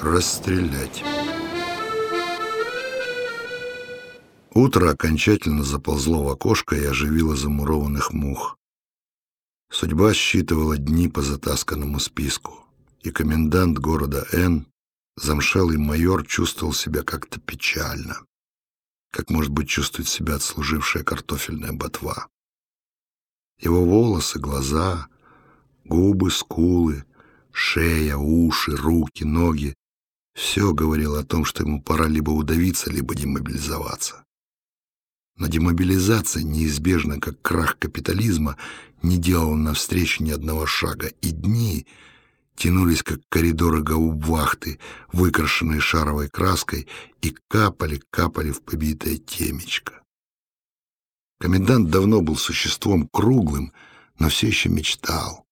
расстрелять. Утро окончательно заползло в окошко и оживило замурованных мух. Судьба считывала дни по затасканному списку, и комендант города Н, замшелый майор, чувствовал себя как-то печально, как, может быть, чувствует себя отслужившая картофельная ботва. Его волосы, глаза, губы, скулы, шея, уши, руки, ноги — все говорило о том, что ему пора либо удавиться, либо демобилизоваться. Но демобилизация, неизбежно как крах капитализма, не делала навстречу ни одного шага, и дни тянулись, как коридоры гаубвахты, выкрашенные шаровой краской, и капали-капали в побитое темечко. Комендант давно был существом круглым, но все еще мечтал.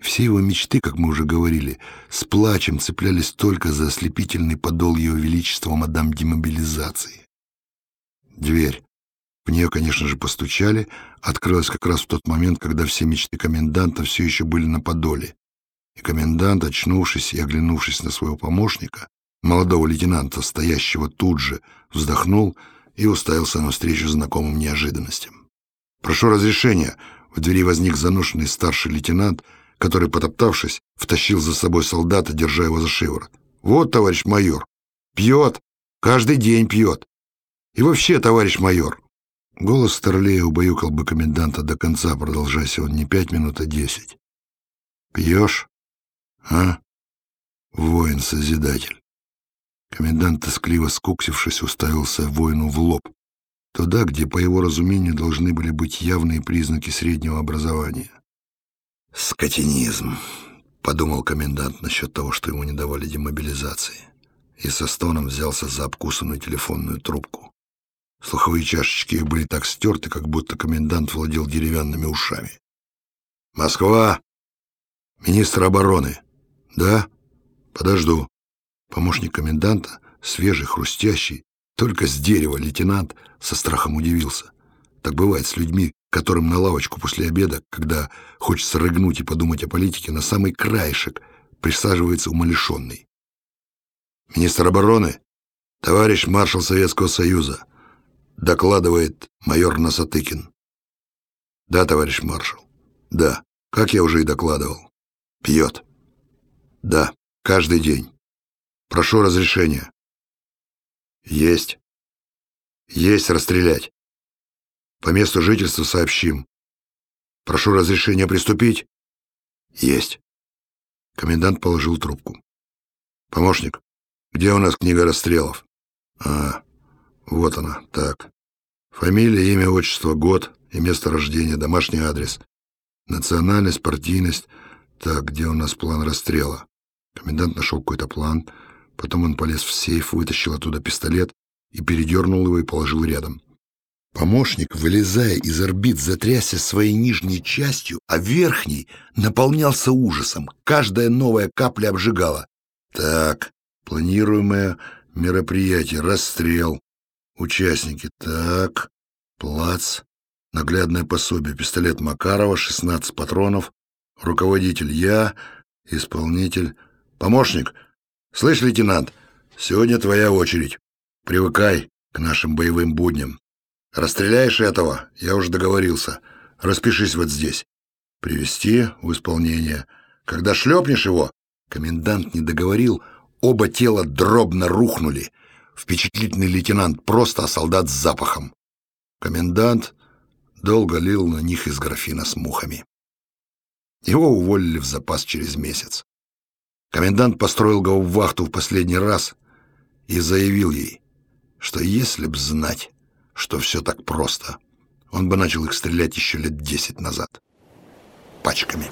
Все его мечты, как мы уже говорили, с плачем цеплялись только за ослепительный подол его величества мадам демобилизации. Дверь. В нее, конечно же, постучали, открылась как раз в тот момент, когда все мечты коменданта все еще были на подоле. И комендант, очнувшись и оглянувшись на своего помощника, молодого лейтенанта, стоящего тут же, вздохнул и уставился навстречу знакомым неожиданностям. «Прошу разрешения!» В двери возник заношенный старший лейтенант, который, потоптавшись, втащил за собой солдата, держа его за шиворот. «Вот, товарищ майор, пьет, каждый день пьет. И вообще, товарищ майор, Голос Старлея убаюкал бы коменданта до конца, продолжайся он не пять минут, а десять. «Пьешь? А? Воин-созидатель». Комендант, тоскливо скуксившись, уставился воину в лоб, туда, где, по его разумению, должны были быть явные признаки среднего образования. «Скотинизм», — подумал комендант насчет того, что ему не давали демобилизации, и со стоном взялся за обкусанную телефонную трубку. Слуховые чашечки были так стерты, как будто комендант владел деревянными ушами. «Москва! Министр обороны! Да? Подожду!» Помощник коменданта, свежий, хрустящий, только с дерева лейтенант со страхом удивился. Так бывает с людьми, которым на лавочку после обеда, когда хочется рыгнуть и подумать о политике, на самый краешек присаживается умалишенный. «Министр обороны, товарищ маршал Советского Союза, докладывает майор Насатыкин. Да, товарищ маршал. Да, как я уже и докладывал. Пьет. Да, каждый день. Прошу разрешения. Есть. Есть расстрелять. По месту жительства сообщим. Прошу разрешения приступить. Есть. Комендант положил трубку. Помощник, где у нас книга расстрелов? А, вот она, так. Фамилия, имя, отчество, год и место рождения, домашний адрес. Национальность, партийность. Так, где у нас план расстрела? Комендант нашел какой-то план. Потом он полез в сейф, вытащил оттуда пистолет и передернул его и положил рядом. Помощник, вылезая из орбит, затрясся своей нижней частью, а верхней наполнялся ужасом. Каждая новая капля обжигала. Так, планируемое мероприятие, расстрел. Участники. Так, плац. Наглядное пособие. Пистолет Макарова, 16 патронов. Руководитель я, исполнитель. Помощник. Слышь, лейтенант, сегодня твоя очередь. Привыкай к нашим боевым будням. Расстреляешь этого, я уже договорился. Распишись вот здесь. Привести в исполнение. Когда шлепнешь его, комендант не договорил, оба тела дробно рухнули — впечатлительный лейтенант, просто а солдат с запахом. Комендант долго лил на них из графина с мухами. Его уволили в запас через месяц. Комендант построил гауптвахту в последний раз и заявил ей, что если б знать, что все так просто, он бы начал их стрелять еще лет десять назад. Пачками.